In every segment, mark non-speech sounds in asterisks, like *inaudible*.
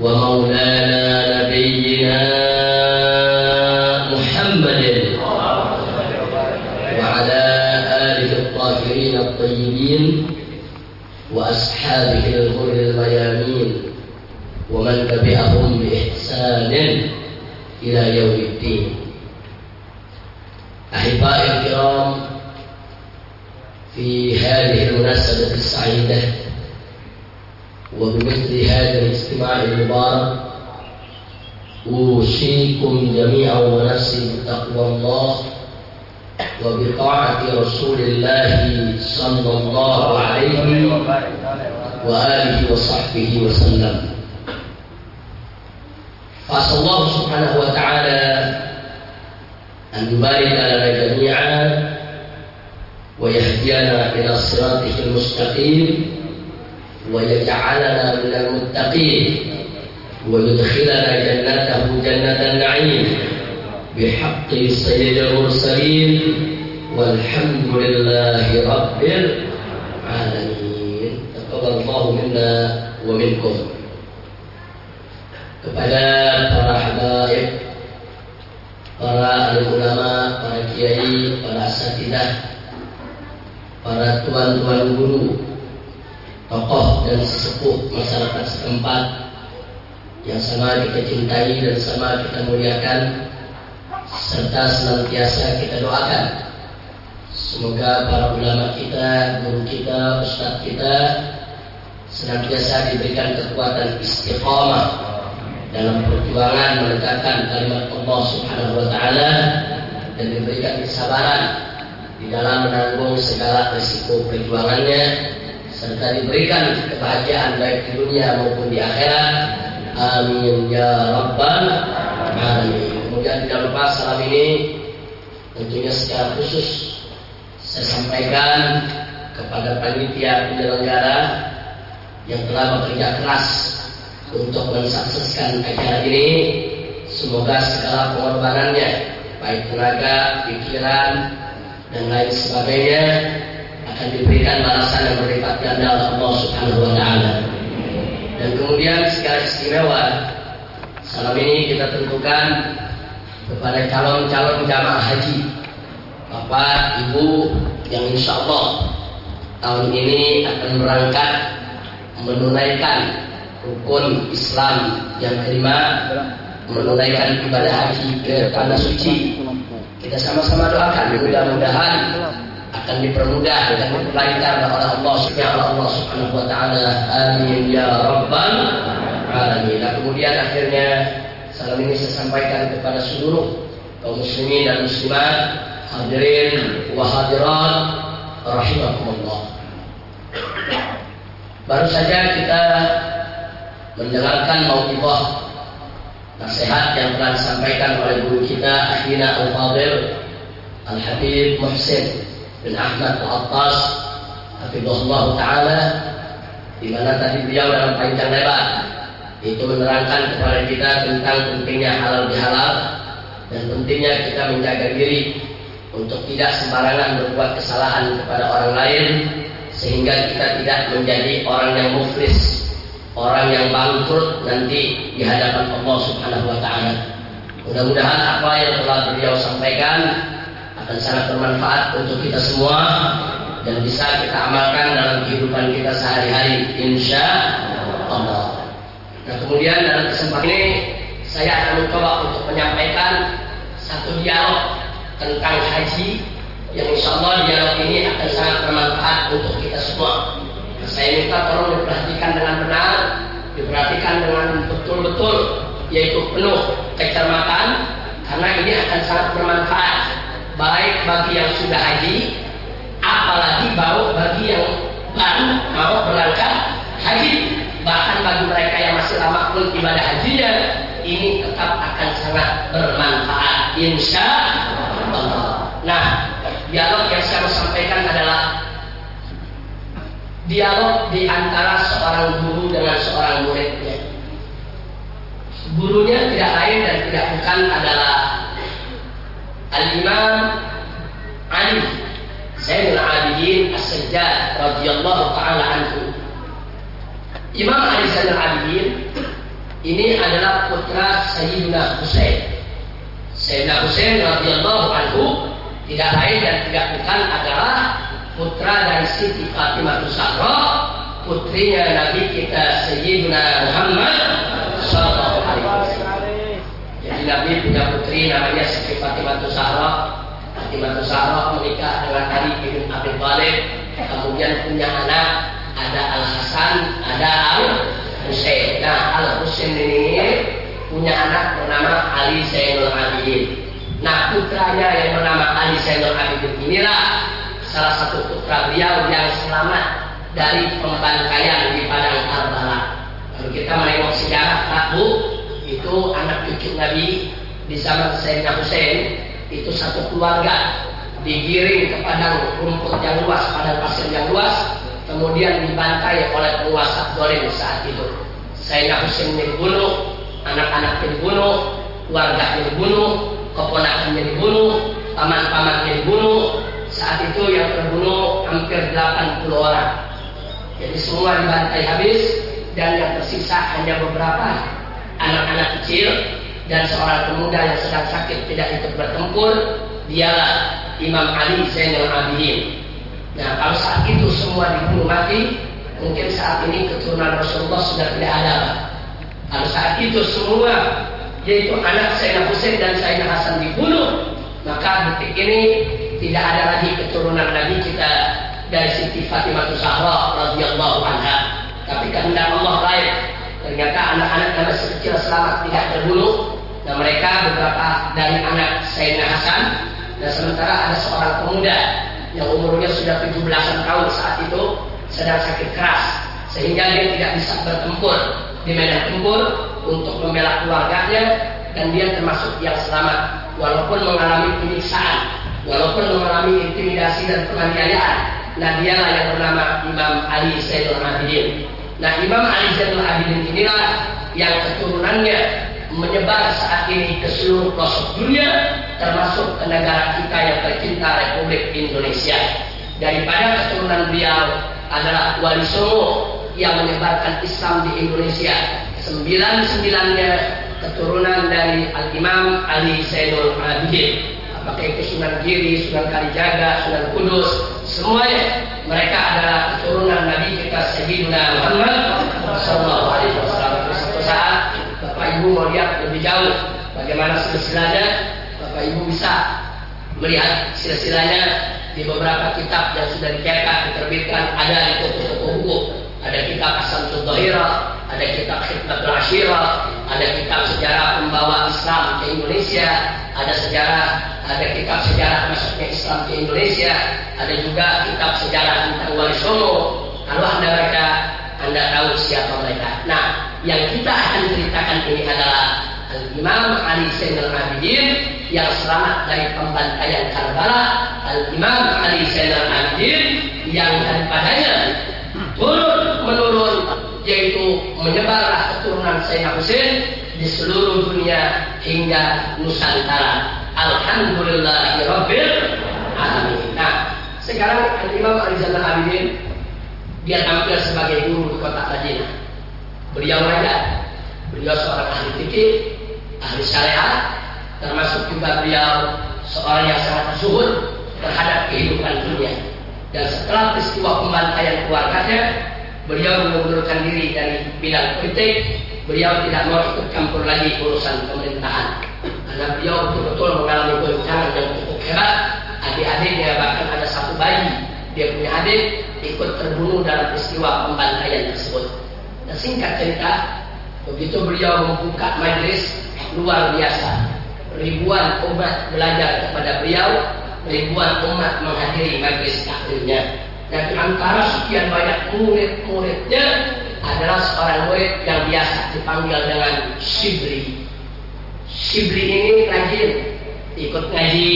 ومولانا نبينا محمد وعلى آله الطاهرين الطيبين وأصحابه أوصيكم جميعا ونفسي بتقوى الله وبطاعة رسول الله صلى الله عليه وآله وصحبه وسلم. فأسأل الله سبحانه وتعالى أن يبارك لنا جميعا ويهدينا إلى صراطه المستقيم ويجعلنا من المتقين ويدخلنا جنته جنة النعيم بحق سيد المرسلين والحمد لله رب العالمين تقبل الله منا ومنكم kepada para habaib, para ulama, para kiai, para asatidah para tuan-tuan guru, tokoh dan sesepuh masyarakat setempat yang sama kita cintai dan sama kita muliakan serta senantiasa kita doakan semoga para ulama kita, guru kita, ustadz kita senantiasa diberikan kekuatan istiqamah dalam perjuangan menegakkan kalimat Allah Subhanahu wa taala dan diberikan kesabaran di dalam menanggung segala risiko perjuangannya serta diberikan kebahagiaan baik di dunia maupun di akhirat. Amin ya rabbal alamin. Kemudian tidak lupa salam ini tentunya secara khusus saya sampaikan kepada panitia penyelenggara yang telah bekerja keras untuk mensukseskan acara ini. Semoga segala pengorbanannya, baik tenaga, pikiran, dan lain sebagainya akan diberikan balasan yang berlipat ganda oleh Allah Subhanahu wa taala. Dan kemudian segala istimewa salam ini kita tentukan kepada calon-calon jamaah haji Bapak Ibu yang insya Allah tahun ini akan berangkat menunaikan rukun Islam yang kelima menunaikan ibadah haji ke tanah suci. Kita sama-sama doakan mudah-mudahan akan dipermudah dan diperlancar oleh Allah Subhanahu Subhanahu wa taala. Amin ya rabbal alamin. Nah, kemudian akhirnya salam ini saya sampaikan kepada seluruh kaum muslimin dan muslimat, hadirin wa hadirat rahimakumullah. Baru saja kita mendengarkan mau'izah nasihat yang telah disampaikan oleh guru kita Akhina Al-Fadil Al-Habib Muhsin bin Ahmad Al-Attas Hafizullah Ta'ala di mana tadi beliau dalam panjang lebar itu menerangkan kepada kita tentang pentingnya halal bihalal dan pentingnya kita menjaga diri untuk tidak sembarangan berbuat kesalahan kepada orang lain sehingga kita tidak menjadi orang yang muflis orang yang bangkrut nanti di hadapan Allah Subhanahu wa taala. Mudah-mudahan apa yang telah beliau sampaikan akan sangat bermanfaat untuk kita semua dan bisa kita amalkan dalam kehidupan kita sehari-hari insya Allah. Nah kemudian dalam kesempatan ini saya akan mencoba untuk menyampaikan satu dialog tentang haji yang insya Allah dialog ini akan sangat bermanfaat untuk kita semua. Saya minta tolong diperhatikan dengan benar, diperhatikan dengan betul-betul, yaitu penuh kecermatan, karena ini akan sangat bermanfaat baik bagi yang sudah haji, apalagi baru bagi yang baru mau berangkat haji. Bahkan bagi mereka yang masih lama pun ibadah hajinya, ini tetap akan sangat bermanfaat. Insya Allah. Nah, dialog yang saya mau sampaikan adalah dialog di antara seorang guru dengan seorang muridnya. Gurunya tidak lain dan tidak bukan adalah Al-Imam Ali Zainul Abidin As-Sajjad radhiyallahu taala anhu. Imam Ali Zainul Abidin ini adalah putra Sayyidina Husain. Sayyidina Husain radhiyallahu anhu tidak lain dan tidak bukan adalah putra dari Siti Fatimah Zahra, putrinya Nabi kita Sayyidina Muhammad sallallahu alaihi wasallam. Jadi Nabi punya putri namanya Siti Fatimah Zahra. Fatimah Zahra menikah dengan Ali bin Abi Thalib, kemudian punya anak ada Al Hasan, ada Al Husain. Nah, Al Husain ini punya anak bernama Ali Zainul Abidin. Nah, putranya yang bernama Ali Zainul Abidin inilah salah satu putra beliau yang selamat dari pembantaian di padang Karbala. Kalau kita menengok sejarah Prabu itu anak cucu Nabi di zaman Sayyidina Hussein itu satu keluarga digiring ke padang rumput yang luas, padang pasir yang luas, kemudian dibantai oleh penguasa dolim saat itu. Sayyidina Hussein dibunuh, anak-anaknya dibunuh, keluarganya dibunuh, keponakannya dibunuh, paman-pamannya dibunuh. Saat itu yang terbunuh hampir 80 orang. Jadi semua dibantai habis dan yang tersisa hanya beberapa anak-anak kecil dan seorang pemuda yang sedang sakit tidak ikut bertempur dialah Imam Ali Zainal Abidin. Nah kalau saat itu semua dibunuh mati, mungkin saat ini keturunan Rasulullah sudah tidak ada. Kalau saat itu semua yaitu anak Sayyidina Husain dan Sayyidina Hasan dibunuh, maka detik ini tidak ada lagi keturunan Nabi kita dari Siti Fatimah Zahra radhiyallahu anha. Tapi kehendak Allah lain. Ternyata anak-anak yang masih kecil selamat tidak terbunuh dan mereka beberapa dari anak Sayyidina Hasan dan sementara ada seorang pemuda yang umurnya sudah 17 tahun saat itu sedang sakit keras sehingga dia tidak bisa bertempur di medan tempur untuk membela keluarganya dan dia termasuk yang selamat. Walaupun mengalami penyiksaan walaupun mengalami intimidasi dan penganiayaan nah dialah yang bernama Imam Ali Zainul Abidin. Nah Imam Ali Zainul Abidin inilah yang keturunannya menyebar saat ini ke seluruh pelosok dunia termasuk ke negara kita yang tercinta Republik Indonesia daripada keturunan beliau adalah Wali Songo yang menyebarkan Islam di Indonesia. Sembilan-sembilannya keturunan dari Al-Imam Ali Zainul Abidin. Apakah itu Sunan Giri, Sunan Kalijaga, Sunan Kudus, semuanya mereka adalah keturunan Nabi kita Sayyidina Muhammad Sallallahu Alaihi Wasallam. Saat Bapak Ibu mau lihat lebih jauh bagaimana silsilahnya, Bapak Ibu bisa melihat silsilahnya di beberapa kitab yang sudah dicetak, diterbitkan, ada di toko-toko buku ada kitab Asam Zahira, ada kitab Khidmat Ashira, ada kitab sejarah pembawa Islam ke Indonesia, ada sejarah, ada kitab sejarah masuknya Islam ke Indonesia, ada juga kitab sejarah tentang Wali Songo. Kalau Anda baca, Anda tahu siapa mereka. Nah, yang kita akan ceritakan ini adalah Al-Imam Ali Zainal Abidin yang selamat dari pembantaian Karbala, Al-Imam Ali Zainal Abidin yang daripadanya turun menurun yaitu menyebarlah keturunan Sayyidina Husain di seluruh dunia hingga Nusantara. Alhamdulillahirabbil alamin. Nah, sekarang Imam Ali Zainal Abidin dia tampil sebagai guru di kota Madinah. Beliau raja, beliau seorang ahli fikih, ahli syariat, termasuk juga beliau seorang yang sangat zuhud terhadap kehidupan dunia. Dan setelah peristiwa pembantaian keluarganya, beliau mengundurkan diri dari bidang politik. Beliau tidak mau ikut campur lagi urusan pemerintahan. Karena beliau betul-betul mengalami goncangan yang cukup hebat. Adik-adiknya bahkan ada satu bayi. Dia punya adik ikut terbunuh dalam peristiwa pembantaian tersebut. Dan singkat cerita, begitu beliau membuka majlis luar biasa, ribuan umat belajar kepada beliau, ribuan umat menghadiri majlis taklimnya. Dan antara sekian banyak murid-muridnya adalah seorang murid yang biasa dipanggil dengan Shibri. Shibri ini rajin ikut ngaji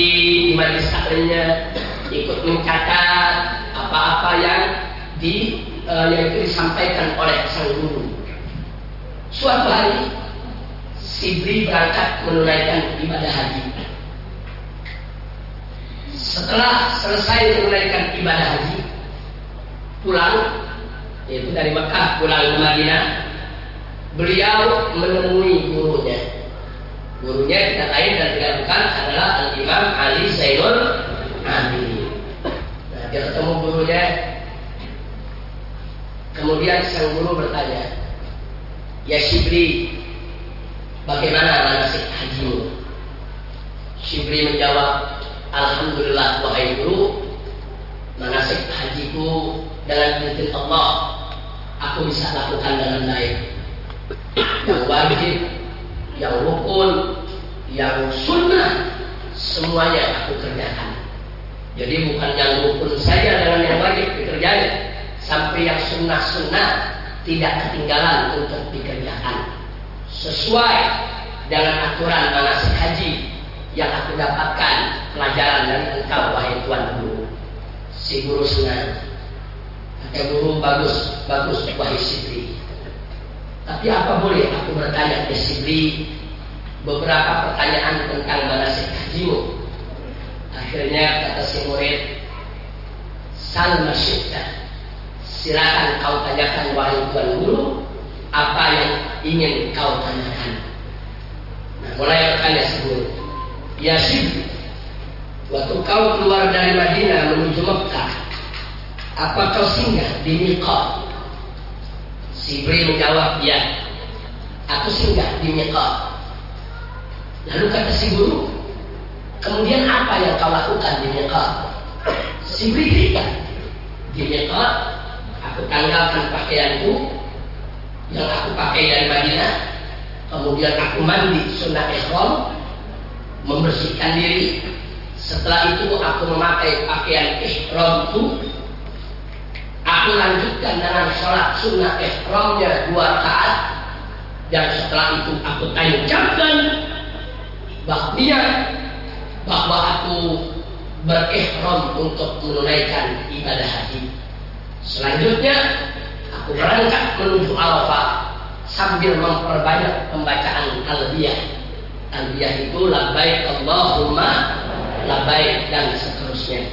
di majlis taklimnya, ikut mencatat apa-apa yang di uh, yang disampaikan oleh sang guru. Suatu hari Sibri berangkat menunaikan ibadah haji. Setelah selesai menunaikan ibadah haji, pulang, yaitu dari Mekah pulang ke Madinah, beliau menemui gurunya. Gurunya tidak lain dan tidak bukan adalah Al Imam Ali Zainul Abidin. Nah, dia ketemu gurunya. Kemudian sang guru bertanya, Ya Shibli, bagaimana manasik hajimu? Shibli menjawab, Alhamdulillah wahai guru, manasik hajiku dengan izin Allah aku bisa lakukan dengan baik. Yang wajib, yang rukun, yang sunnah, semuanya aku kerjakan. Jadi bukan yang rukun saja dengan yang wajib dikerjakan, sampai yang sunnah-sunnah tidak ketinggalan untuk dikerjakan. Sesuai dengan aturan manasik haji yang aku dapatkan pelajaran dari engkau wahai tuan guru. Si guru senang kata guru bagus bagus wahai Sibri. Tapi apa boleh aku bertanya ke Sibri beberapa pertanyaan tentang manasik hajimu? Akhirnya kata si murid sal masyidda silakan kau tanyakan wahai tuan guru apa yang ingin kau tanyakan. Nah, mulai bertanya si guru. Ya sih, waktu kau keluar dari Madinah menuju Mekah, apa kau singgah di Miqat? Sibri menjawab, ya, aku singgah di Miqat. Lalu kata si guru, kemudian apa yang kau lakukan di Miqat? Sibri cerita, di Miqat aku tanggalkan pakaianku yang aku pakai dari Madinah. Kemudian aku mandi sunnah ihram membersihkan diri. Setelah itu aku memakai pakaian ihramku aku lanjutkan dengan sholat sunnah ihramnya dua rakaat. Dan setelah itu aku tancapkan bahwa bahwa aku berihram untuk menunaikan ibadah haji Selanjutnya aku berangkat menuju Arafah sambil memperbanyak pembacaan talbiyah. Talbiyah itu labbaik Allahumma labbaik dan seterusnya.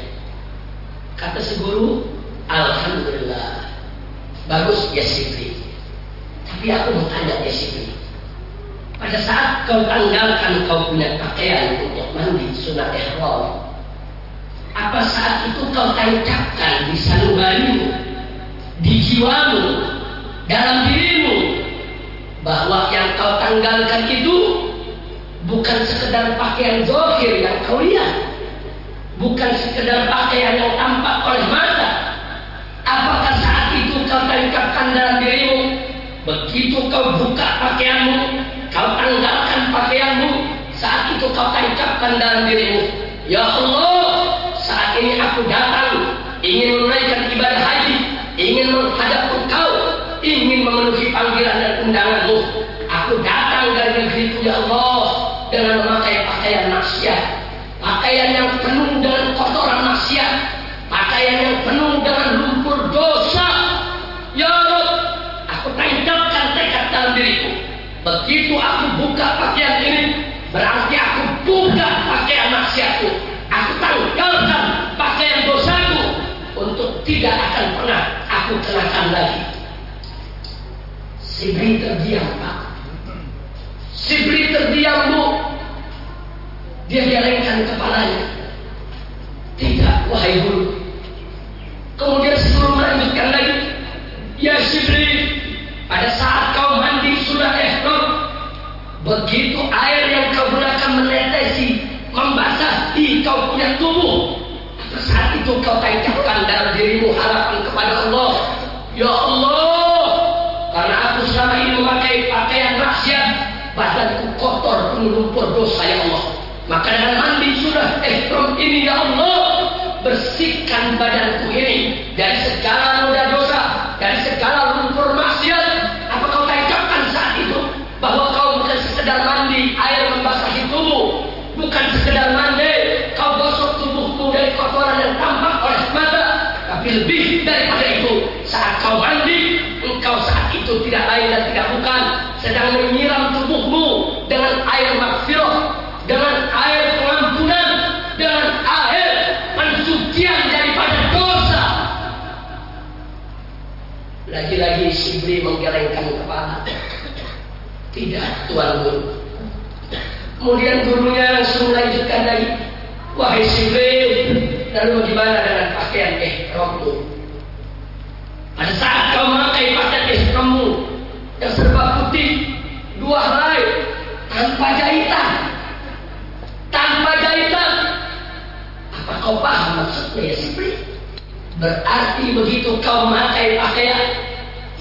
Kata si guru, Alhamdulillah. Bagus ya Sibri. Tapi aku mau tanya ya Sibri. Pada saat kau tanggalkan kau punya pakaian untuk mandi sunat ihram, apa saat itu kau tancapkan di sanubarimu, di jiwamu, dalam dirimu, bahwa yang kau tanggalkan itu bukan sekedar pakaian zohir yang kau lihat, bukan sekedar pakaian yang tampak oleh mata. Apakah saat itu kau tancapkan dalam dirimu, begitu kau buka pakaianmu, kau tanggalkan pakaianmu, saat itu kau tancapkan dalam dirimu, Ya Allah, aku datang ingin menunaikan ibadah haji, ingin menghadap engkau, ingin memenuhi panggilan dan undanganmu. Aku datang dari negeriku ya Allah dengan memakai pakaian maksiat, pakaian yang penuh dengan kotoran maksiat, pakaian yang penuh dengan lumpur dosa. Ya Allah, aku tancapkan tekad dalam diriku. Begitu aku buka tidak akan pernah aku kenakan lagi. Sibri terdiam Pak. Sibri terdiam Bu. Dia gelengkan kepalanya. Tidak, wahai guru. Kemudian sebelum melanjutkan lagi, Ya Sibri, pada saat kau mandi sudah ihram, begitu air yang kau gunakan menetesi, membasahi kau punya tubuh. Itu kau tancapkan dalam dirimu harapan kepada Allah. Ya Allah, karena aku selama ini memakai pakaian maksiat, badanku kotor penuh lumpur dosa ya Allah. Maka dengan mandi sudah ihram ini ya Allah, bersihkan badanku ini dari segala Sibri menggelengkan kepala. Tidak, Tuan Guru. Kemudian gurunya langsung melanjutkan lagi. Wahai Sibri, lalu bagaimana dengan pakaian ihrammu? Pada saat kau memakai pakaian ihrammu yang serba putih, dua helai, tanpa jahitan, tanpa jahitan. Apa kau paham maksudnya ya Sibri? Berarti begitu kau memakai pakaian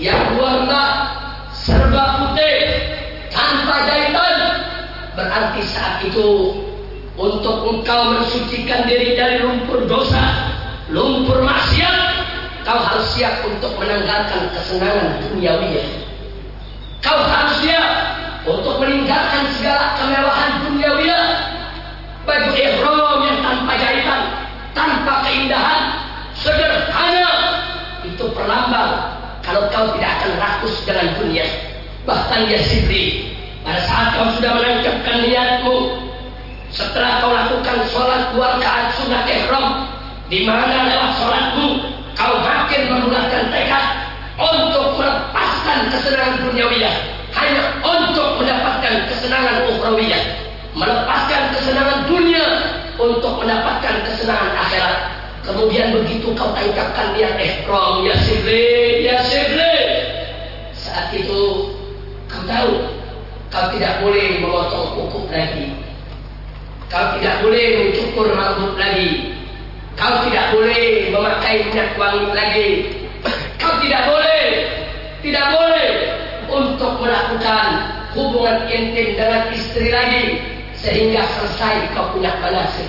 yang warna serba putih tanpa jahitan, berarti saat itu untuk engkau mensucikan diri dari lumpur dosa, lumpur maksiat, kau harus siap untuk menanggalkan kesenangan duniawinya. Kau harus siap untuk meninggalkan segala kemewahan duniawinya. Baju ihram yang tanpa jahitan, tanpa keindahan, sederhana itu perlambang kalau kau tidak akan rakus dengan dunia bahkan ya Sibri pada saat kau sudah menangkapkan niatmu setelah kau lakukan sholat dua rakaat sunnah ihram di mana lewat sholatmu kau makin membulatkan tekad untuk melepaskan kesenangan duniawiyah hanya untuk mendapatkan kesenangan ukhrawiyah melepaskan kesenangan dunia untuk mendapatkan kesenangan akhirat. Kemudian begitu kau tancapkan niat ihram, ya. Saat itu kau tahu kau tidak boleh memotong kuku lagi. Kau tidak boleh mencukur rambut lagi. Kau tidak boleh memakai minyak wangi lagi. *clears throat* Kau tidak boleh, tidak boleh untuk melakukan hubungan intim dengan istri lagi sehingga selesai kau punya manasik.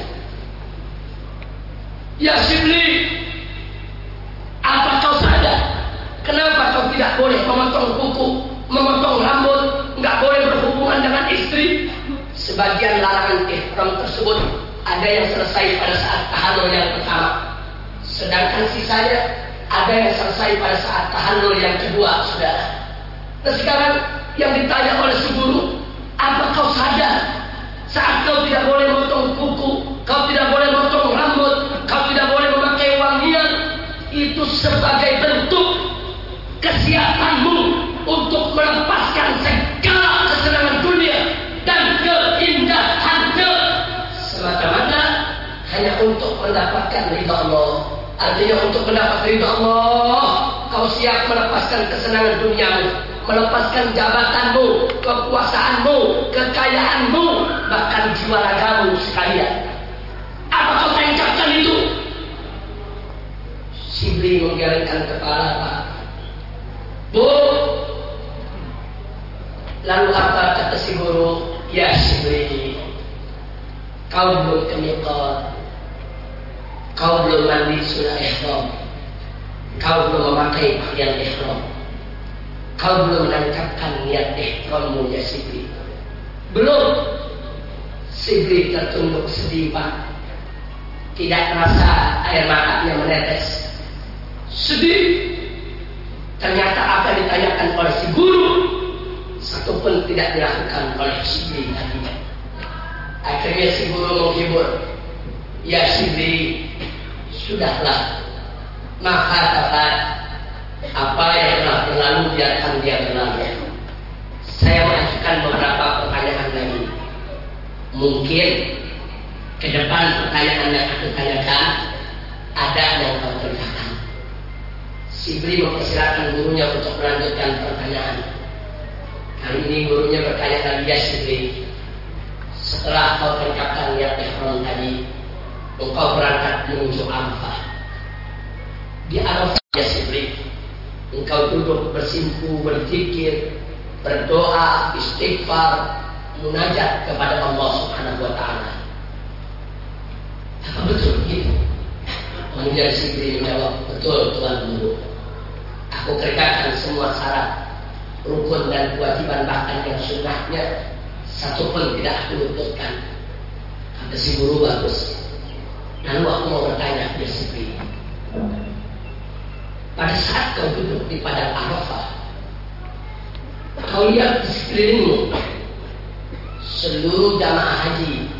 Ya Sibli, apa kau sadar? Kenapa kau tidak boleh memotong kuku, memotong rambut, nggak boleh berhubungan dengan istri? Sebagian larangan ihram tersebut ada yang selesai pada saat tahallul yang pertama, sedangkan sisanya ada yang selesai pada saat tahallul yang kedua, saudara. Nah sekarang yang ditanya oleh si guru, apa kau sadar saat kau tidak boleh memotong kuku, kau tidak boleh memotong rambut, kau tidak boleh memakai wangian, itu sebagai bentuk kesiapanmu untuk melepaskan segala kesenangan dunia dan keindahannya semata-mata hanya untuk mendapatkan ridha Allah. Artinya untuk mendapat ridha Allah, kau siap melepaskan kesenangan duniamu, melepaskan jabatanmu, kekuasaanmu, kekayaanmu, bahkan jiwa ragamu sekalian. Apa kau tancapkan itu? Sibli menggelengkan kepala Pak. Bu, lalu apa kata si guru? Ya Sibli, kau belum ke. Kau belum mandi sunnah ihram. Kau belum memakai pakaian ihram. Kau belum menangkapkan niat ihrammu ya Sibli. Belum. Sibli tertunduk sedih Pak. Tidak terasa air matanya menetes. Sedih. Ternyata apa ditanyakan oleh si guru satu pun tidak dilakukan oleh Sibli tadinya. Akhirnya si guru menghibur. Ya Sibli, sudahlah. Maka dapat apa yang telah berlalu biarkan dia berlalu. Saya mengajukan beberapa pertanyaan lagi. Mungkin ke depan pertanyaan yang aku tanyakan ada yang kau kerjakan. Sibri mempersilahkan gurunya untuk melanjutkan pertanyaan. Kali ini gurunya bertanya lagi ya Sibri. Setelah kau terkapkan niat ihram tadi, engkau berangkat menuju Arafah. Di Arafah Sibri, engkau duduk bersimpu, berpikir, berdoa, istighfar, munajat kepada Allah Subhanahu wa taala. Apa betul begitu? Manusia Sibri menjawab, betul Tuhan Guru. Aku kerjakan semua syarat rukun dan kewajiban bahkan yang sunnahnya satu pun tidak aku luputkan. Kata si guru bagus. Lalu aku mau bertanya dia Sibri. Pada saat kau duduk di padang Arafah, kau lihat di sekelilingmu seluruh jamaah haji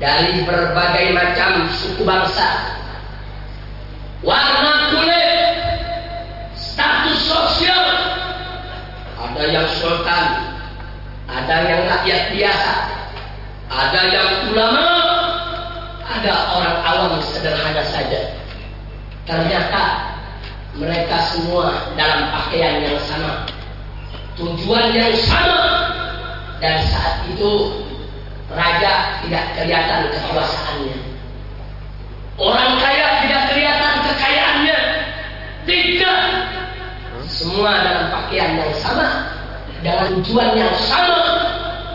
dari berbagai macam suku bangsa, warna ada yang sultan, ada yang rakyat biasa, ada yang ulama, ada orang awam sederhana saja. Ternyata mereka semua dalam pakaian yang sama, tujuan yang sama, dan saat itu Raja tidak kelihatan kekuasaannya. Orang kaya tidak kelihatan kekayaannya. Tidak. Semua dalam pakaian yang sama. Dengan tujuan yang sama.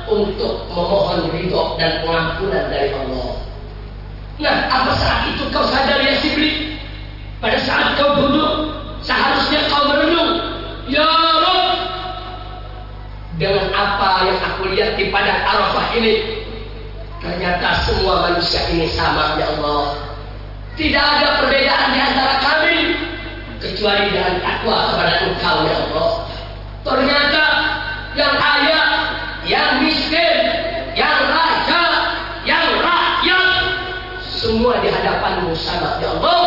Untuk memohon ridho dan pengampunan dari Allah. Nah, apa saat itu kau sadar ya Sibli? Pada saat kau duduk, seharusnya kau merenung. Ya Rabb, dengan apa yang aku lihat di padang Arafah ini, Ternyata semua manusia ini sama ya Allah. Tidak ada perbedaan di antara kami kecuali dengan takwa kepada Engkau ya Allah. Ternyata semua di hadapanmu sama ya Allah.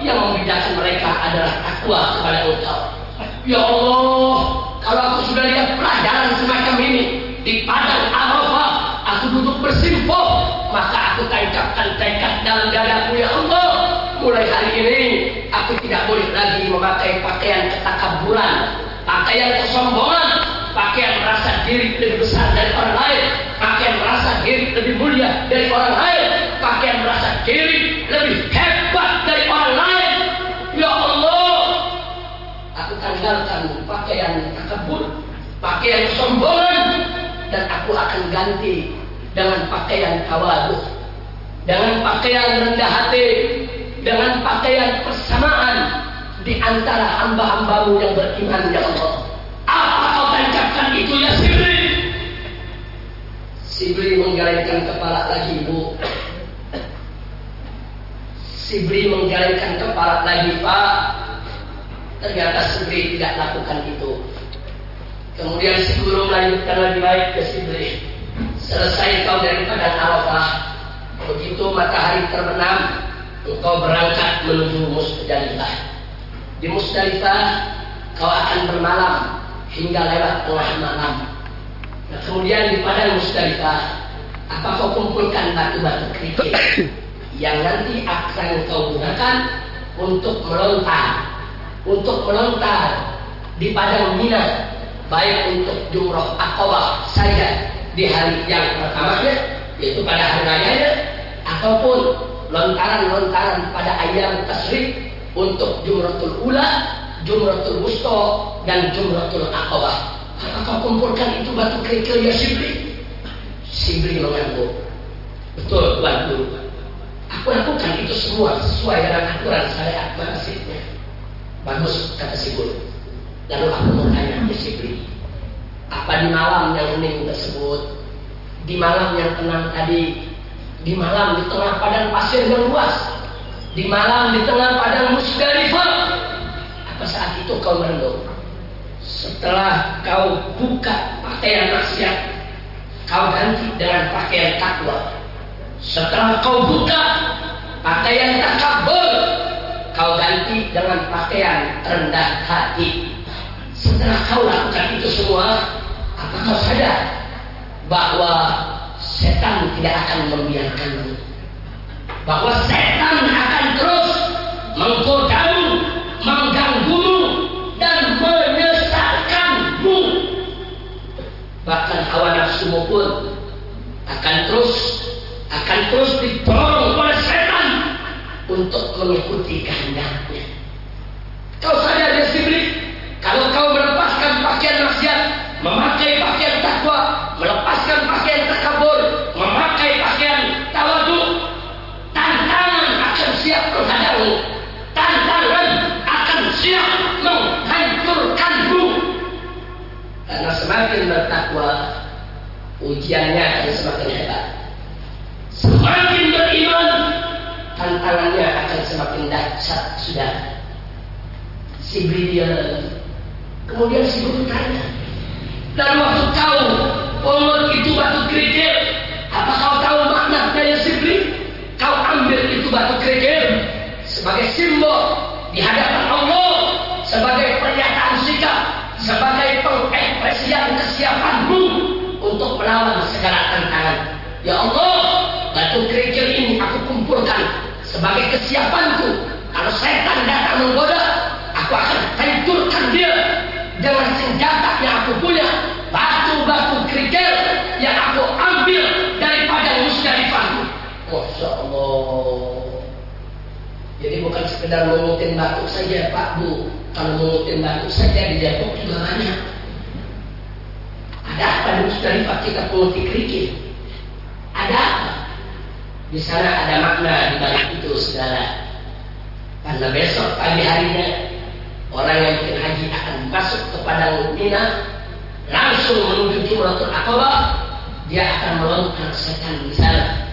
Yang membedakan mereka adalah takwa kepada Engkau. Ya Allah, kalau aku sudah lihat pelajaran semacam ini di padang Arafah aku duduk bersimpuh, maka aku tancapkan tekad dalam dadaku ya Allah. Mulai hari ini aku tidak boleh lagi memakai pakaian ketakaburan, pakaian kesombongan, pakaian merasa diri lebih besar dari orang lain, pakaian merasa diri lebih mulia dari orang lain, pakaian merasa diri lebih hebat dari orang lain. Ya Allah, aku tanggalkan pakaian takabur, pakaian kesombongan, dan aku akan ganti dengan pakaian tawadu, dengan pakaian rendah hati, dengan pakaian persamaan di antara hamba-hambamu yang beriman ya Allah. Apa kau tancapkan itu ya Sibri? Sibri menggelengkan kepala lagi bu. Sibri menggelengkan kepala lagi pak. Ternyata Sibri tidak lakukan itu. Kemudian si guru melanjutkan lebih baik ke Sibri. Selesai kau dari padang Arafah, begitu matahari terbenam, engkau berangkat menuju Musdalifah. Di Musdalifah, kau akan bermalam hingga lewat tengah malam. Nah, kemudian di padang Musdalifah, apa kau kumpulkan batu-batu kerikil yang nanti akan kau gunakan untuk melontar, untuk melontar di padang Mina, baik untuk jumroh akobah saja di hari yang pertamanya yaitu pada hari rayanya ataupun lontaran-lontaran pada ayam tasrik untuk jumratul ula, jumratul wusto dan jumratul akobah. Kalau kau kumpulkan itu batu kerikil ya Sibri? Sibri mengangguk. Betul Tuan Guru. Aku lakukan itu semua sesuai dengan aturan syariat manasiknya. Bagus kata si guru. Lalu aku mau tanya ya Sibri. Apa di malam yang hening tersebut, di malam yang tenang tadi, di malam di tengah padang pasir yang luas, di malam di tengah padang Musdalifah, apa saat itu kau merenung? Setelah kau buka pakaian maksiat, kau ganti dengan pakaian takwa. Setelah kau buka Pakaian takabur kau ganti dengan pakaian rendah hati. Setelah kau lakukan itu semua, apa kau sadar bahwa setan tidak akan membiarkanmu? Bahwa setan akan terus menggodamu, mengganggumu, dan menyesatkanmu. Bahkan hawa nafsumu pun akan terus akan terus didorong oleh setan untuk mengikuti kehendaknya. Kau sadar ya Sibli, kalau kau melepaskan pakaian maksiat, memakai pakaian takwa, melepaskan pakaian takabur, memakai pakaian tawadu, tantangan akan siap menghadangmu. Tantangan akan siap menghancurkanmu. Karena semakin bertakwa, ujiannya akan semakin hebat. Semakin beriman, tantangannya akan semakin dahsyat sudah. Si dia kemudian si guru tanya, dan waktu kau pungut itu batu kerikil, apa kau tahu makna dari sibri? Kau ambil itu batu kerikil sebagai simbol di hadapan Allah, sebagai pernyataan sikap, sebagai pengekspresian kesiapanmu untuk melawan segala tantangan. Ya Allah, batu kerikil ini aku kumpulkan sebagai kesiapanku. Kalau setan datang menggoda, aku akan hancurkan dia dengan senjata yang aku punya. Batu-batu kerikil yang aku ambil daripada Musdalifah. Masya Allah. Jadi bukan sekedar mengutin batu saja Pak Bu. Kalau mengutin batu saja di Depok juga banyak. Ada apa di Musdalifah kita mengutin kerikil? Ada apa? Di sana ada makna di balik itu segala. Karena besok pagi harinya orang yang bikin haji akan masuk ke padang Mina langsung menuju Jumratul Aqabah dia akan melontar setan di sana.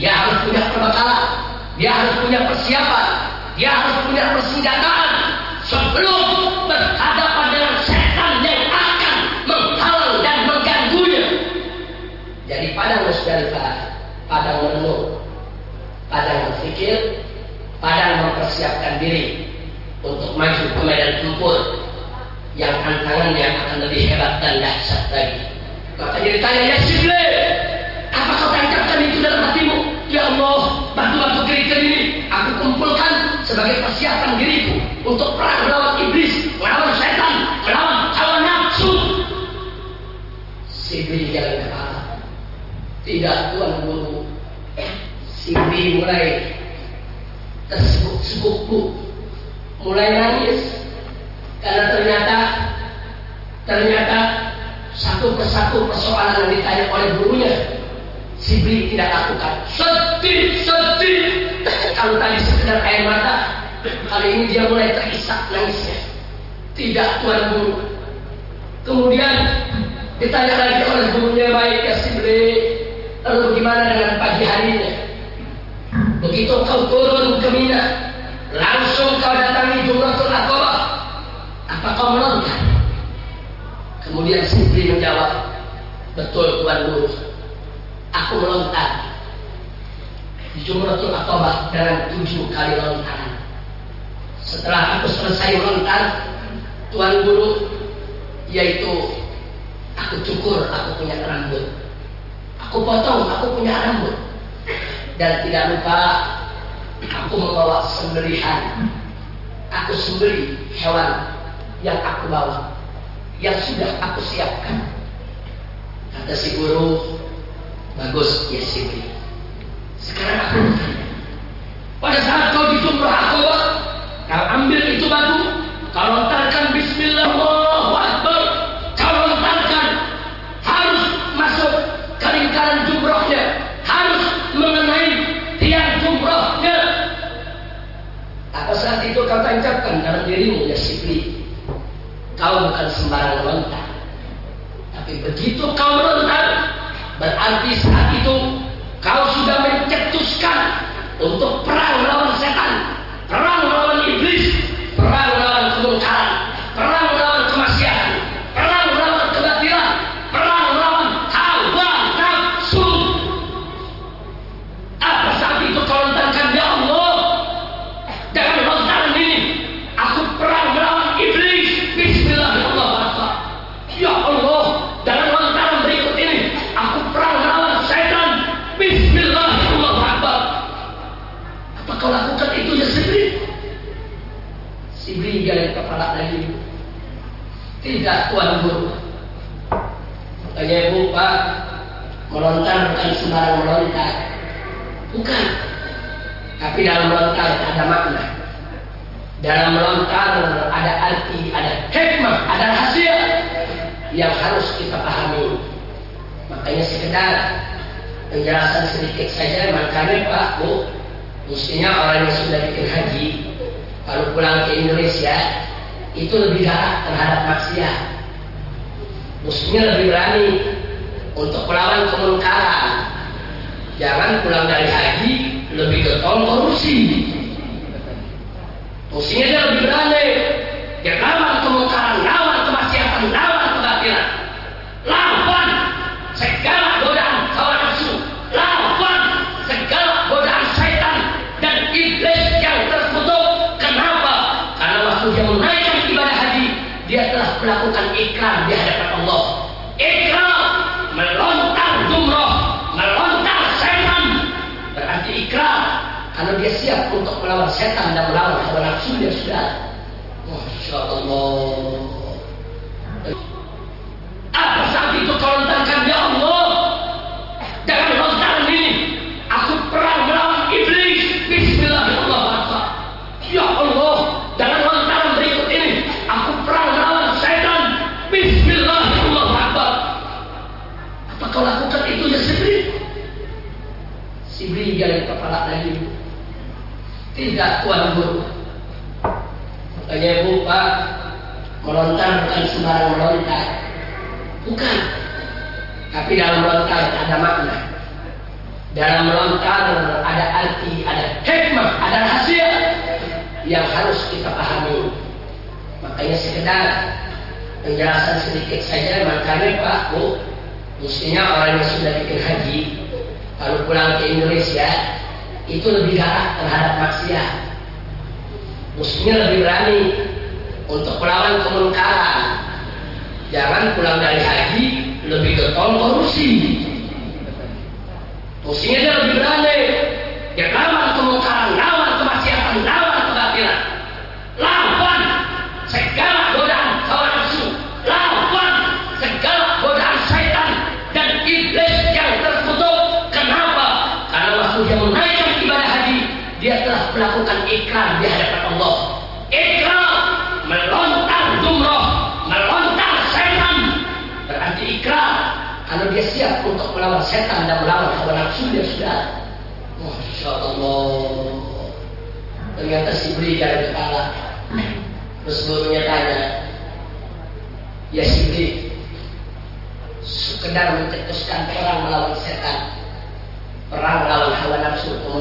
Dia harus punya perbekalan, dia harus punya persiapan, dia harus punya persenjataan sebelum berhadapan dengan setan yang akan menghalang dan mengganggunya. Jadi padang Musdalifah, padang merenung, padang berpikir, padang mempersiapkan diri untuk maju ke medan tempur yang tantangannya akan lebih hebat dan dahsyat lagi. Makanya ditanya, ya Sible, apa kau tancapkan itu dalam hatimu? Ya Allah, batu-batu kerikil ini aku kumpulkan sebagai persiapan diriku untuk perang melawan iblis, melawan setan, melawan hawa nafsu. Sible jalan kepala. Tidak, Tuan Guru. Sible mulai tersebut-sebut mulai nangis karena ternyata ternyata satu persatu persoalan yang ditanya oleh gurunya si tidak lakukan. Sedih sedih. Kalau tadi sekedar air mata kali ini dia mulai terisak nangisnya. Tidak tuan guru. Kemudian ditanya lagi oleh gurunya baik ya si lalu bagaimana dengan pagi harinya begitu kau turun ke Mina. Langsung kau datangi Jumratul Aqabah apa kau melontar kemudian Sibri menjawab betul Tuan Guru. Aku melontar. Di Jumratul Aqabah dengan tujuh kali lontaran. Setelah aku selesai melontar Tuan Guru yaitu aku cukur aku punya rambut. Aku potong aku punya rambut dan tidak lupa aku membawa sembelihan aku sembeli hewan yang aku bawa yang sudah aku siapkan. Kata si guru bagus ya sini sekarang aku bertanya pada saat kau di jumlah aku kau ambil itu batu kau lontarkan bismillah kau tancapkan dalam dirimu ya Sibli. Kau bukan sembarang lontar. Tapi begitu kau melontar berarti saat itu kau sudah mencetuskan untuk perang melawan setan. Perang melawan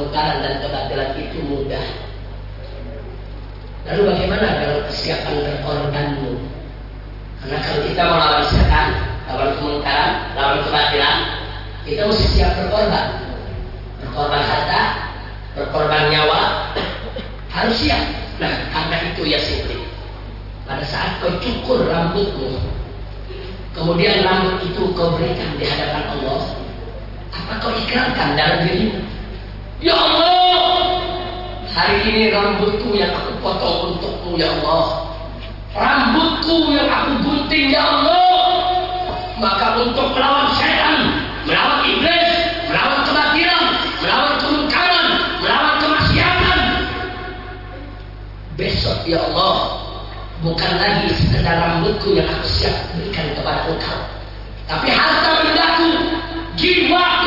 kemungkaran dan kebatilan itu mudah. Lalu bagaimana dengan kesiapan berkorbanmu? Karena kalau kita melawan setan, lawan kemungkaran, lawan kebatilan, kita mesti siap berkorban. Berkorban harta, berkorban nyawa, *coughs* harus siap. Nah, karena itu ya simply. Pada saat kau cukur rambutmu, kemudian rambut itu kau berikan di hadapan Allah, apa kau ikrarkan dalam dirimu? Ya Allah, hari ini rambutku yang aku potong untukmu ya Allah. Rambutku yang aku gunting ya Allah. Maka untuk melawan setan, melawan iblis, melawan kebatilan, melawan kemungkaran, melawan kemaksiatan. Besok ya Allah, bukan lagi sekedar rambutku yang aku siap berikan kepada engkau. Tapi harta bendaku, jiwaku,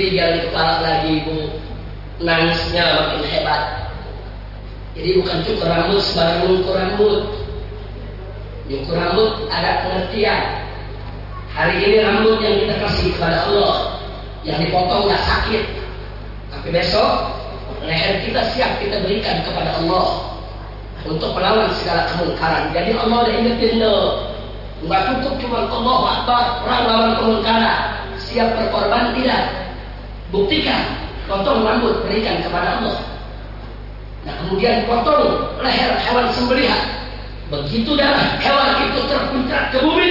Bri jalan kepala lagi ibu nangisnya makin hebat. Jadi bukan cukur rambut sebagai mengukur rambut. Mengukur rambut ada pengertian. Hari ini rambut yang kita kasih kepada Allah yang dipotong nggak sakit, tapi besok leher kita siap kita berikan kepada Allah untuk melawan segala kemungkaran. Jadi Allah udah ingetin lo, nggak cukup cuma Allah Akbar perang lawan kemungkaran, siap berkorban tidak buktikan potong rambut berikan kepada Allah. Nah kemudian potong leher hewan sembelihan. Begitu darah hewan itu terpuncak ke bumi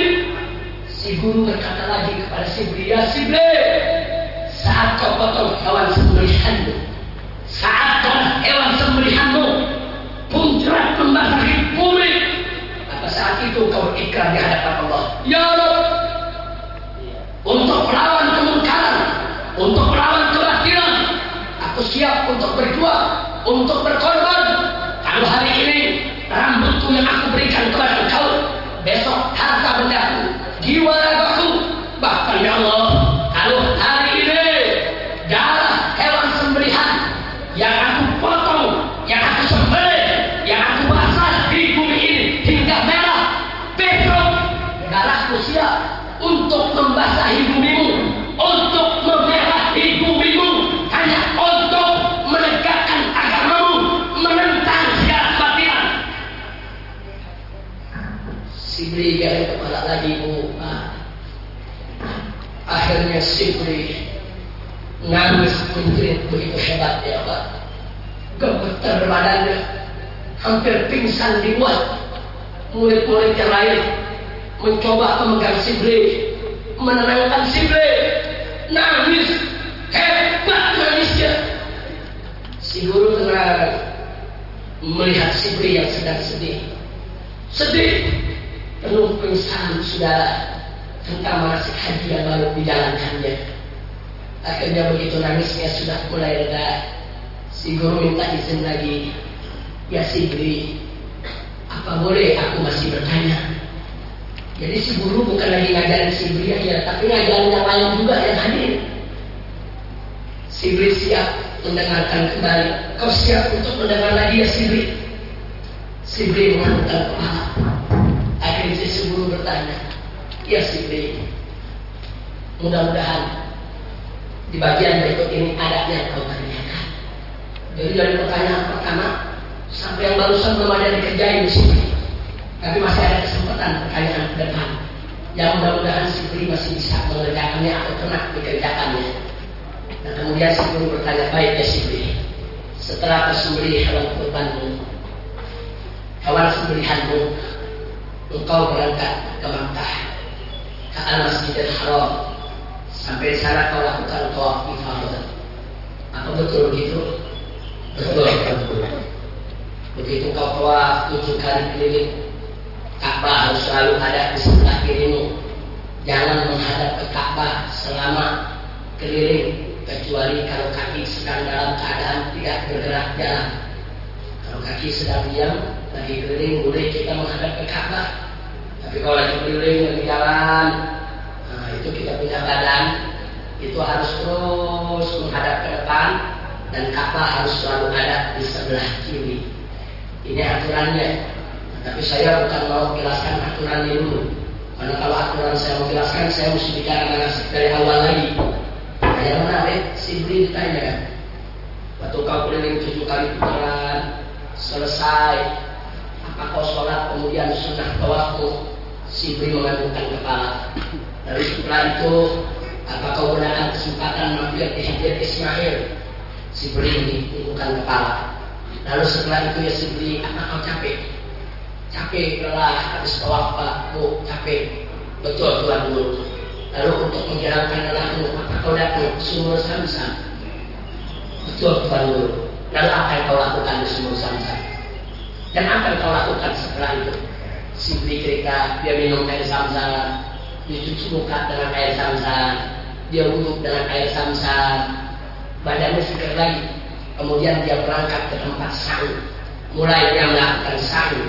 si guru berkata lagi kepada si beli ya si beli saat kau potong hewan sembelihanmu saat kau hewan sembelihanmu puncak membasahi bumi apa saat itu kau ikrar di hadapan Allah? Ya Allah untuk melawan siap untuk berjuang, untuk berkorban. Kalau hari ini rambutku yang aku berikan kepada nangis menjerit begitu hebat ya Pak. Gemeter badannya, hampir pingsan dibuat. Murid-murid yang lain mencoba memegang Sibri, menenangkan Sibri, nangis, hebat nangisnya. Si guru tenang melihat Sibri yang sedang sedih. Sedih, penuh pingsan sudah tentang manasik haji yang baru dijalankannya. Akhirnya begitu nangisnya sudah mulai reda, si guru minta izin lagi. Ya Sibri, apa boleh aku masih bertanya? Jadi si guru bukan lagi ngajarin si Bri aja, tapi ngajarin yang lain juga yang hadir. Si Bri siap mendengarkan kembali. Kau siap untuk mendengar lagi ya si Bri? Si Bri menganggukkan kepala. Akhirnya si guru bertanya, ya si Bri, mudah-mudahan di bagian berikut ini ada yang kau tanyakan. Jadi dari pertanyaan pertama sampai yang barusan belum ada dikerjain di sini. Tapi masih ada kesempatan pertanyaan ke depan. Yang mudah-mudahan si Pri masih bisa mengerjakannya atau pernah dikerjakannya. Dan kemudian si Pri bertanya, baik ya si Pri. Setelah kesembelih hewan kurbanmu, hewan sembelihanmu, engkau berangkat ke Makkah, ke Al-Masjidil Haram. Sampai sana kau lakukan tawaf ifadah. Apa betul begitu? Betul. Begitu kau tawaf tujuh kali keliling Ka'bah harus selalu ada di sebelah kirimu. Jangan menghadap ke Ka'bah selama keliling kecuali kalau kaki sedang dalam keadaan tidak bergerak jalan. Kalau kaki sedang diam lagi keliling boleh kita menghadap ke Ka'bah. Tapi kalau lagi keliling lagi jalan, nah itu kita punya badan itu harus terus menghadap ke depan dan Ka'bah harus selalu ada di sebelah kiri. Ini aturannya. Tapi saya bukan mau jelaskan aturannya dulu. Karena kalau aturan saya mau jelaskan, saya mesti bicara manasik dari awal lagi. Nah, yang menarik, si Bri ditanya kan. Waktu kau keliling tujuh kali putaran, selesai. Apa kau sholat kemudian sunnah tawafmu? Si Bri menganggukkan kepala. Lalu setelah itu, apa kau gunakan kesempatan mampir Hijir Ismail? Si Bri menganggukkan kepala. Lalu setelah itu ya si Bri, apa kau capek? capek lelah habis tawaf pak. Bu capek. Betul tuan guru. Lalu untuk menghilangkan lelahmu apa kau datang? Sumur samsam betul tuan guru. Lalu apa yang kau lakukan di sumur samsam dan apa yang kau lakukan setelah itu? Si cerita dia minum air samsam dia cuci muka dengan air samsam dia wudhu dengan air samsam badannya segar lagi kemudian dia berangkat ke tempat sa'i mulai dia melakukan sa'i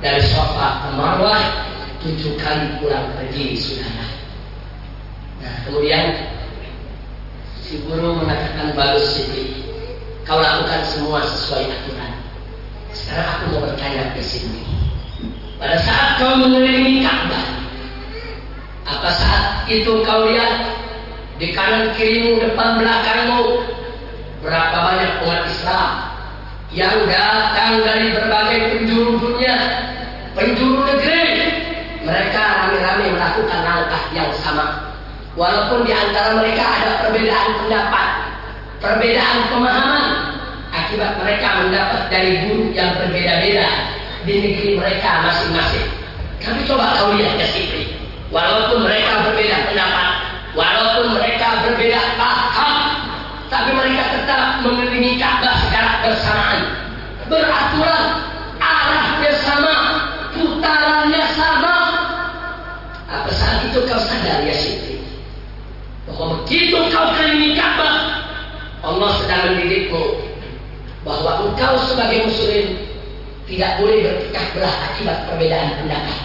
dari sofa ke marwah tujuh kali pulang pergi saudara. Nah kemudian si guru mengatakan bagus sih, kau lakukan semua sesuai aturan. Sekarang aku mau bertanya ke sini. Pada saat kau mengelilingi Ka'bah, apa saat itu kau lihat di kanan kirimu, depan belakangmu, berapa banyak umat Islam yang datang dari berbagai penjuru dunia, penjuru negeri. Mereka rame-rame melakukan langkah yang sama. Walaupun di antara mereka ada perbedaan pendapat, perbedaan pemahaman, akibat mereka mendapat dari guru yang berbeda-beda di negeri mereka masing-masing. Kami coba tahu lihat ya Sipri. Walaupun mereka berbeda pendapat, walaupun mereka berbeda paham, tapi mereka tetap mengelilingi Ka'bah secara bersamaan. Beraturan, arahnya sama, putarannya sama, itu kau sadar ya Siti bahwa begitu kau kelilingi Ka'bah Allah sedang mendidikmu bahwa engkau sebagai muslim tidak boleh berpecah belah akibat perbedaan pendapat.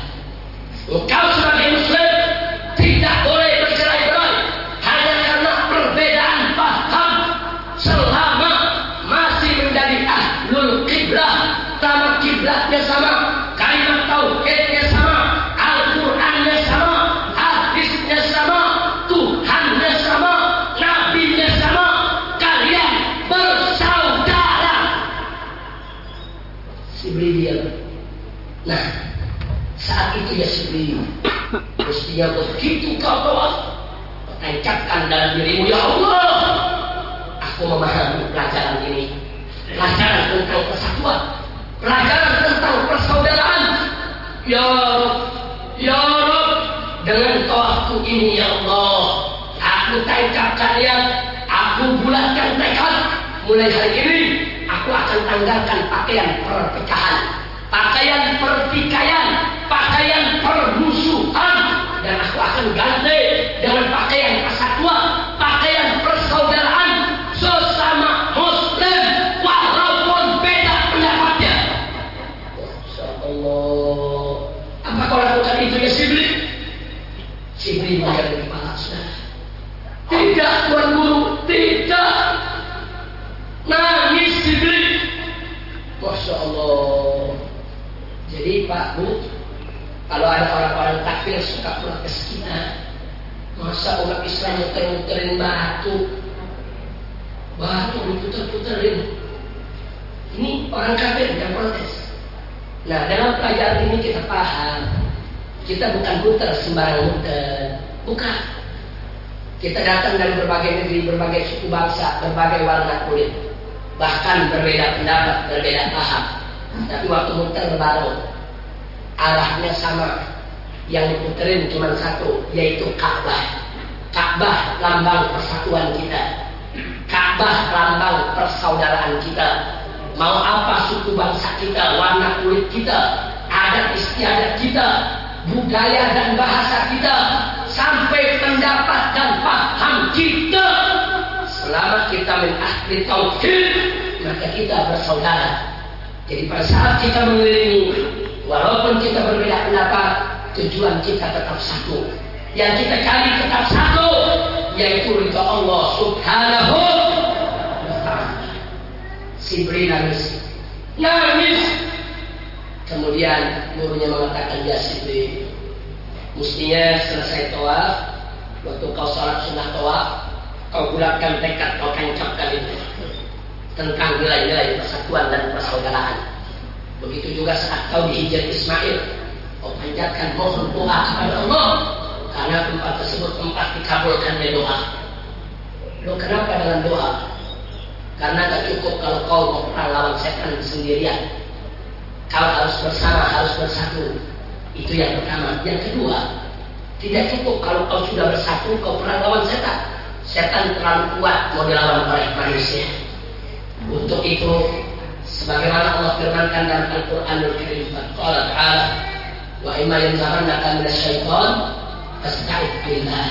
Engkau sebagai muslim tidak boleh tancapkan dalam dirimu ya Allah. Aku memahami pelajaran ini. Pelajaran tentang persatuan. Pelajaran tentang persaudaraan. Ya Rabb ya Rabb dengan tawafku ini ya Allah aku tancap kalian. Aku bulatkan tekad mulai hari ini aku akan tanggalkan pakaian perpecahan pakaian pertikaian pakaian permusuhan dan aku akan ganti masa umat Islam muter-muterin batu. Batu diputer-puterin. Ini orang kafir yang protes. Nah dalam pelajaran ini kita paham. Kita bukan muter sembarang muter. Bukan. Kita datang dari berbagai negeri, berbagai suku bangsa, berbagai warna kulit. Bahkan berbeda pendapat, berbeda paham. Tapi waktu muter berbareng arahnya sama. Yang diputerin cuma satu yaitu Ka'bah Ka'bah lambang persatuan kita. Ka'bah lambang persaudaraan kita. Mau apa suku bangsa kita warna kulit kita adat istiadat kita budaya dan bahasa kita sampai pendapat dan paham kita. Selama kita min ahli maka kita bersaudara. Jadi pada saat kita mengelilingi walaupun kita berbeda pendapat tujuan kita tetap satu yang kita cari tetap satu yaitu ridha Allah subhanahu wa ta'ala. Sibri nangis. Nangis. Kemudian gurunya mengatakan ya Sibri mestinya selesai toaf waktu kau sholat sunnah toaf kau bulatkan tekad kau tancapkan itu tentang nilai-nilai persatuan dan persaudaraan. Begitu juga saat kau dihijab Ismail kau panjatkan mohon doa kepada Allah karena tempat tersebut tempat dikabulkannya doa. Lo kenapa dengan doa? Karena gak cukup kalau kau mau lawan setan sendirian. Kau harus bersama harus bersatu. Itu yang pertama. Yang kedua tidak cukup kalau kau sudah bersatu kau perang lawan setan. Setan terlalu kuat mau dilawan oleh manusia. Untuk itu sebagaimana Allah firmankan dalam Al-Qur'anul Karim qala ta'ala wa imma yanzaghannaka minasyaiton fasta'id billah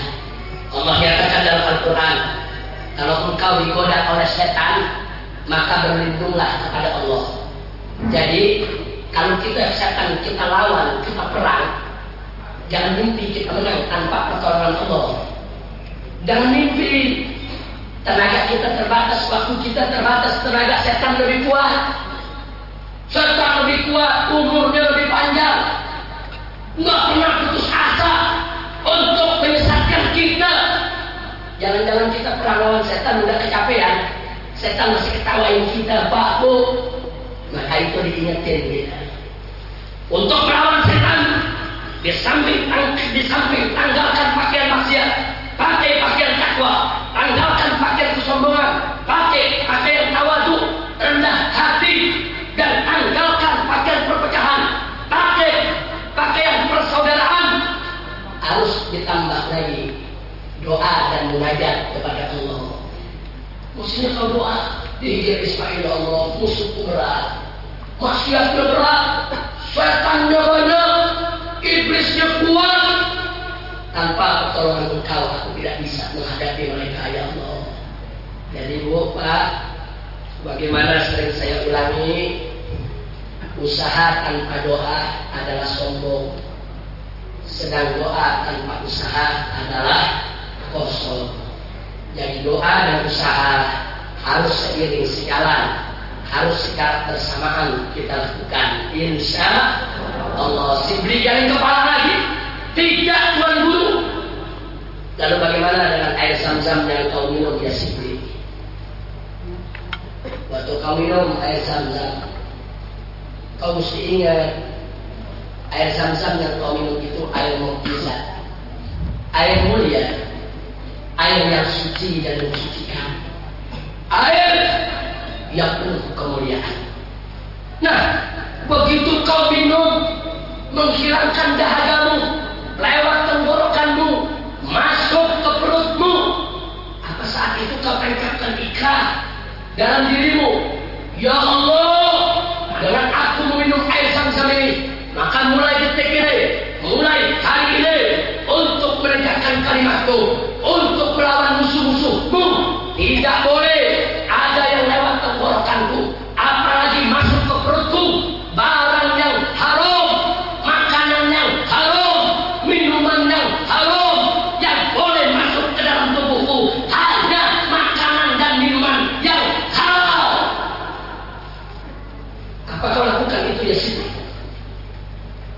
Allah nyatakan dalam Al-Qur'an kalau engkau digoda oleh setan maka berlindunglah kepada Allah jadi kalau kita setan kita lawan kita perang jangan mimpi kita menang tanpa pertolongan Allah jangan mimpi Tenaga kita terbatas, waktu kita terbatas, tenaga setan lebih kuat. Setan lebih kuat, umurnya lebih panjang. Nggak pernah putus Jangan-jangan kita perang lawan setan udah kecapean. Setan masih ketawain kita, Pak Bu. Maka itu diingetin kita. Untuk melawan setan, di samping, di samping tanggalkan pakaian maksiat, pakai pakaian takwa, tanggalkan pakaian kesombongan, dan munajat kepada Allah. Mestinya kau doa, dihijab Ismail ya Allah, musuhku berat, maksiatnya berat, setannya banyak, iblisnya kuat, Tanpa pertolongan engkau aku tidak bisa menghadapi mereka ya Allah. Jadi bu pak, bagaimana sering saya ulangi, usaha tanpa doa adalah sombong. Sedang doa tanpa usaha adalah kosong. Jadi doa dan usaha harus seiring sejalan, harus secara bersamaan kita lakukan. Insya Allah. Sibli jalan kepala lagi, tidak tuan guru. Lalu bagaimana dengan air zam-zam yang kau minum ya Sibli? Waktu kau minum air zam-zam, kau mesti ingat air zam-zam yang kau minum itu air mukjizat, air mulia, air yang suci dan mensucikan, air yang penuh kemuliaan. Nah, begitu kau minum, menghilangkan dahagamu, lewat tenggorokanmu, masuk ke perutmu, apa saat itu kau pengkapkan ikrar dalam dirimu, Ya Allah, dengan aku meminum air zam-zam ini, maka mulai detik ini, mulai hari ini, untuk menegakkan kalimatku, musuh-musuhmu, tidak boleh ada yang lewat tenggorokanku, apalagi masuk ke perutku, barang yang haram, makanan yang haram, minuman yang haram, yang boleh masuk ke dalam tubuhku, hanya makanan dan minuman yang halal. Apa kau lakukan itu ya sih?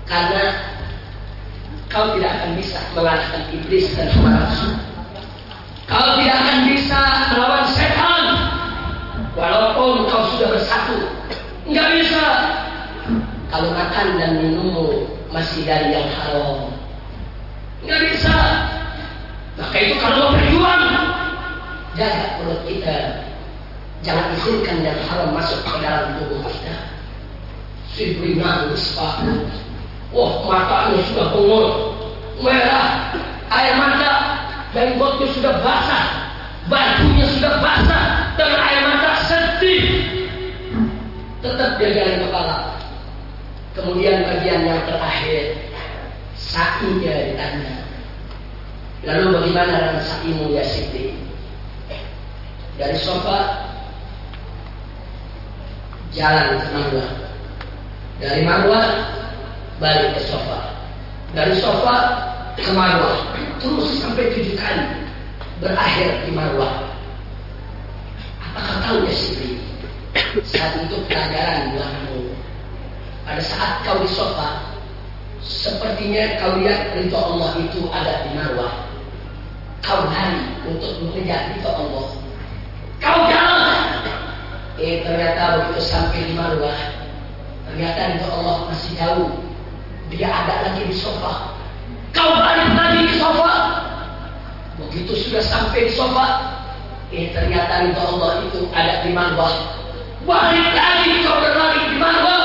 Karena kau tidak akan bisa mengalahkan iblis dan hawa. Kau tidak akan bisa melawan setan walaupun kau sudah bersatu. Nggak bisa. Kalau makan dan minummu masih dari yang haram. Nggak bisa. Maka itu kalau berjuang jaga perut kita. Jangan izinkan yang haram masuk ke dalam tubuh kita. Si pak. Wah matanya sudah bengong, merah, air mata, jenggotnya sudah basah, bajunya sudah basah, dan air mata sedih. Tetap dia kepala. Kemudian bagian yang terakhir, sakinya ditanya. Lalu bagaimana dengan sakimu ya Siti? Dari sofa jalan ke Marwah. Dari Marwah balik ke sofa. Dari sofa ke Marwah. Terus sampai tujuh kali. Berakhir di Marwah. Apakah tahu ya Siti? Saat itu pelajaran buatmu. Pada saat kau di sofa, sepertinya kau lihat ridho Allah itu ada di Marwah. Kau lari untuk mengejar ridho Allah. Kau jalan. Eh ternyata begitu sampai di Marwah, ternyata ridho Allah masih jauh. Dia ada lagi di sofa. Kau balik lagi ke sofa. Begitu sudah sampai di sofa, eh ternyata ridho Allah itu ada di Marwah. Balik lagi kau berlari di Marwah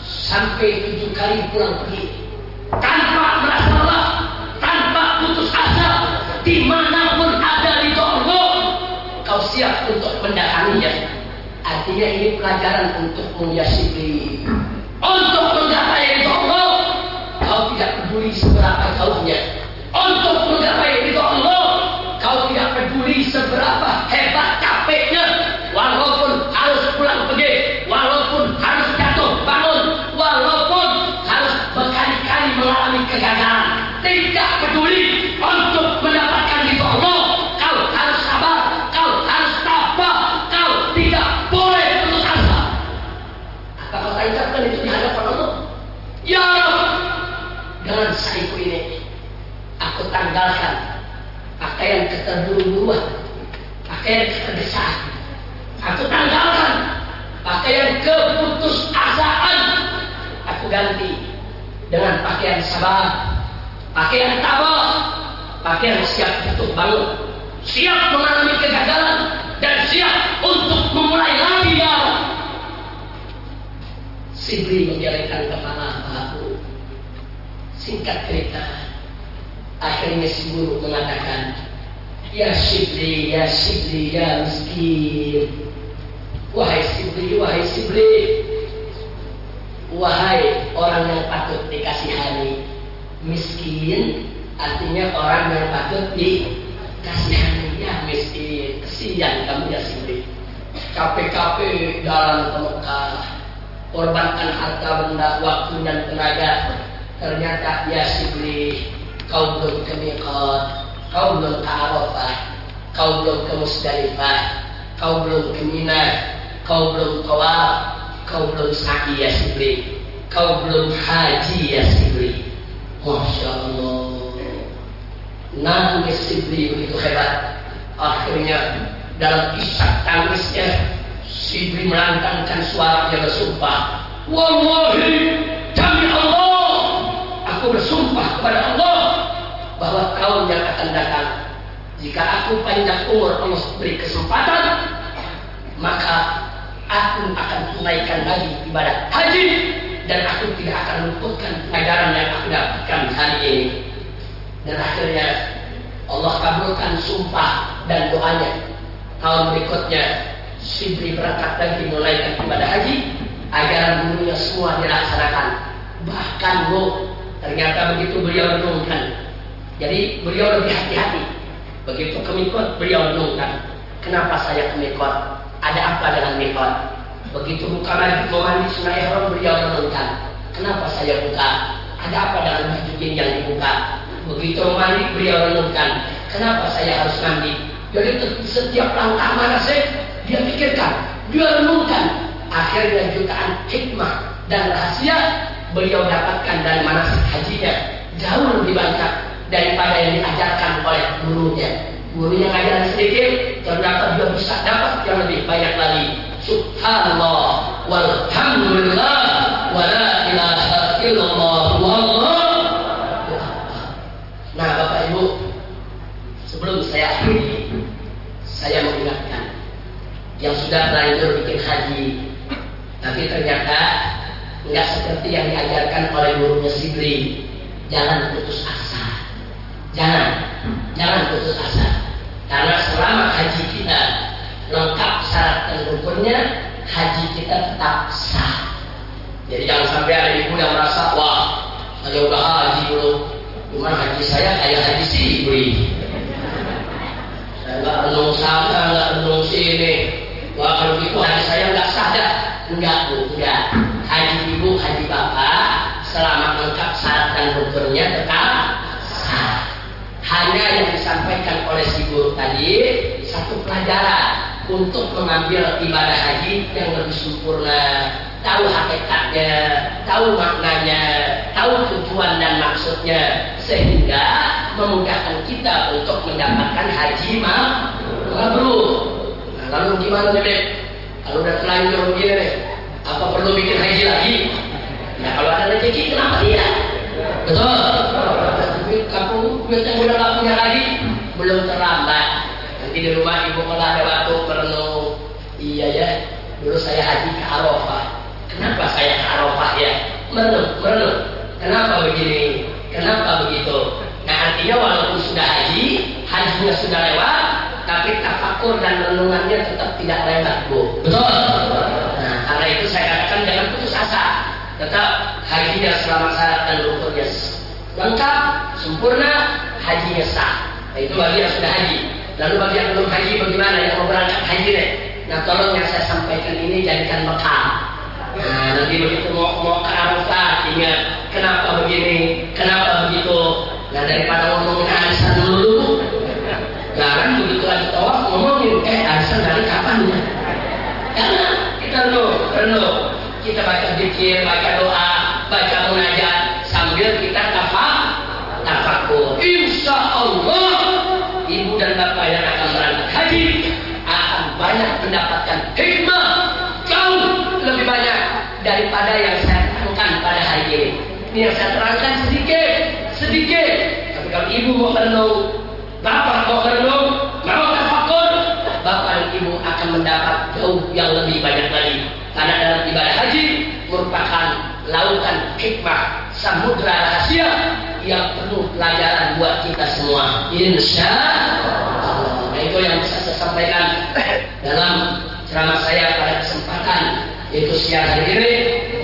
sampai tujuh kali pulang pergi tanpa merasa lelah, tanpa putus asa, di mana pun ada di Allah, kau siap untuk mendatanginya. Artinya ini pelajaran untuk menyiasati, untuk menggapai Allah, kau tidak peduli seberapa jauhnya. Untuk menggapai itu Allah, kau tidak peduli seberapa hebat capeknya, walaupun harus pulang pergi, walaupun harus jatuh bangun, walaupun harus berkali-kali mengalami kegagalan. Tidak peduli untuk keterburu-buruan, pakaian ketergesaan. Aku tanggalkan pakaian keputusasaan. Aku ganti dengan pakaian sabar, pakaian tabah, pakaian siap untuk bangun, siap mengalami kegagalan, dan siap untuk memulai lagi ya. Sibri mengelengkan kepala bahu. Singkat cerita, akhirnya si guru mengatakan, Ya Sibri, ya Sibri, ya miskin. Wahai Sibri, wahai Sibri. Wahai orang yang patut dikasihani. Miskin artinya orang yang patut dikasihani ya miskin kesian kamu ya Sibri capek-capek dalam ke Mekah korbankan harta benda waktu dan tenaga ternyata ya Sibri kau belum kau belum ke Arafah kau belum ke Musdalifah kau belum ke Mina kau belum tawaf. Kau belum sa'i ya Sibri kau belum haji ya Sibri Masya Allah. Nangis Sibri begitu hebat. Akhirnya dalam kisah tangisnya Sibri melantangkan suaranya bersumpah. Wallahi demi Allah aku bersumpah kepada Allah tahun yang akan datang jika aku panjang umur Allah beri kesempatan maka aku akan tunaikan lagi ibadah haji dan aku tidak akan luputkan ajaran yang aku dapatkan hari ini. Dan akhirnya Allah kabulkan sumpah dan doanya. Tahun berikutnya Sibri berangkat lagi menunaikan ibadah haji. Ajaran gurunya semua dilaksanakan. Bahkan lo ternyata begitu beliau renungkan. Jadi beliau lebih hati-hati. Begitu kemikot beliau renungkan. Kenapa saya kemikot? Ada apa dengan mikot? Begitu buka lagi mandi sunnah ihram beliau renungkan. Kenapa saya buka? Ada apa dengan baju yang dibuka? Begitu mandi beliau renungkan. Kenapa saya harus mandi? Jadi setiap langkah mana saya dia pikirkan, dia renungkan. Akhirnya jutaan hikmah dan rahasia beliau dapatkan dari manasik hajinya jauh lebih banyak daripada yang diajarkan oleh gurunya. Gurunya ngajarin sedikit, ternyata dia bisa dapat yang lebih banyak lagi. Subhanallah, walhamdulillah, wa la ilaha illallah, wallah. Nah, Bapak Ibu, sebelum saya akhiri, saya mengingatkan yang sudah terlanjur bikin haji, tapi ternyata nggak seperti yang diajarkan oleh gurunya Sibri. Jangan putus asa. Jangan, jangan putus asa. Karena selama haji kita lengkap syarat dan rukunnya, haji kita tetap sah. Jadi jangan sampai ada ibu yang merasa, wah, saya udah haji dulu. Cuma haji saya kayak haji Sibri. Saya nggak renung sana, nggak renung sini. Wah kalau gitu haji saya nggak sah dah. Enggak bu, enggak. Haji ibu, haji bapak, selama lengkap syarat dan rukunnya tetap. Hanya yang disampaikan oleh si guru tadi satu pelajaran untuk mengambil ibadah haji yang lebih sempurna, tahu hakikatnya, tahu maknanya, tahu tujuan dan maksudnya, sehingga memudahkan kita untuk mendapatkan haji mabrur. Nah, lalu gimana nih, Dek? Kalau udah terlanjur begini nih, apa perlu bikin haji lagi? Nah, kalau ada rezeki kenapa tidak? Betul. Tapi kamu biasanya udah nggak punya lagi, belum terlambat. Nanti di rumah ibu kalau ada waktu merenung, iya ya, dulu saya haji ke Arafah. Kenapa saya ke Arafah ya? Merenung, merenung. Kenapa begini? Kenapa begitu? Nah artinya walaupun sudah haji, hajinya sudah lewat, tapi tafakur dan renungannya tetap tidak lewat, Bu. Betul. Nah, karena itu saya katakan jangan putus asa. Tetap hajinya selama syarat dan rukunnya lengkap, sempurna, hajinya sah. Nah, itu bagi yang sudah haji. Lalu bagi yang belum haji bagaimana yang mau berangkat haji deh? Nah tolong yang saya sampaikan ini jadikan bekal. Nah nanti begitu mau mau ke Arafah ingat kenapa begini, kenapa begitu. Nah daripada ngomongin arisan dulu, jangan begitu lagi tawaf ngomongin eh arisan dari kapan ya? Karena kita renung, renung. Kita baca zikir, baca doa, baca munajat sambil kita tafak, tafakur. Insya Allah ibu dan bapak yang akan akan banyak mendapatkan hikmah jauh lebih banyak daripada yang saya terangkan pada hari ini. Ini yang saya terangkan sedikit, sedikit. Tapi kalau ibu mau merenung, bapak mau merenung, mau tafakur, bapak dan ibu akan mendapat jauh yang lebih banyak lagi. Karena dalam ibadah haji merupakan lautan hikmah samudra rahasia yang penuh pelajaran buat kita semua. Insya Allah. Nah itu yang bisa saya sampaikan dalam ceramah saya pada kesempatan yaitu siang hari ini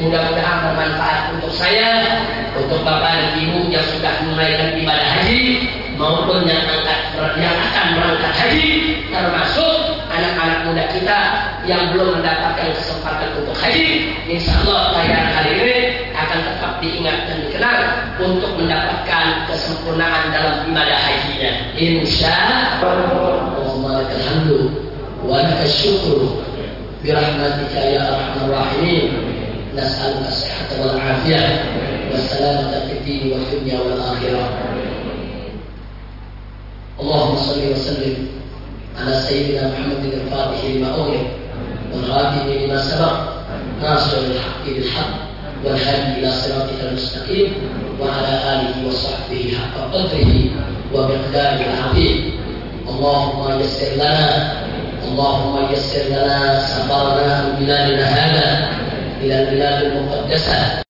mudah-mudahan bermanfaat untuk saya untuk bapak dan ibu yang sudah menunaikan ibadah haji maupun yang angkat yang akan berangkat haji termasuk anak-anak muda kita yang belum mendapatkan kesempatan untuk haji. Insya Allah hari ini akan tetap diingat dan dikenal untuk mendapatkan kesempurnaan dalam ibadah hajinya insya Allah Allahumma lakal wa lakal syukru برحمتك يا ارحم الراحمين نسالك الصحه والعافيه والسلامه في الدين والدنيا والاخره اللهم صل وسلم على سيدنا محمد الفاتح لما اغلق والغادر لما سبق ناصر الحق بالحق والهادي الى صراطك المستقيم وعلى اله وصحبه حق قدره ومقداره العظيم اللهم يسر لنا اللهم يسر لنا سفرنا من بلادنا هذا إلى البلاد المقدسة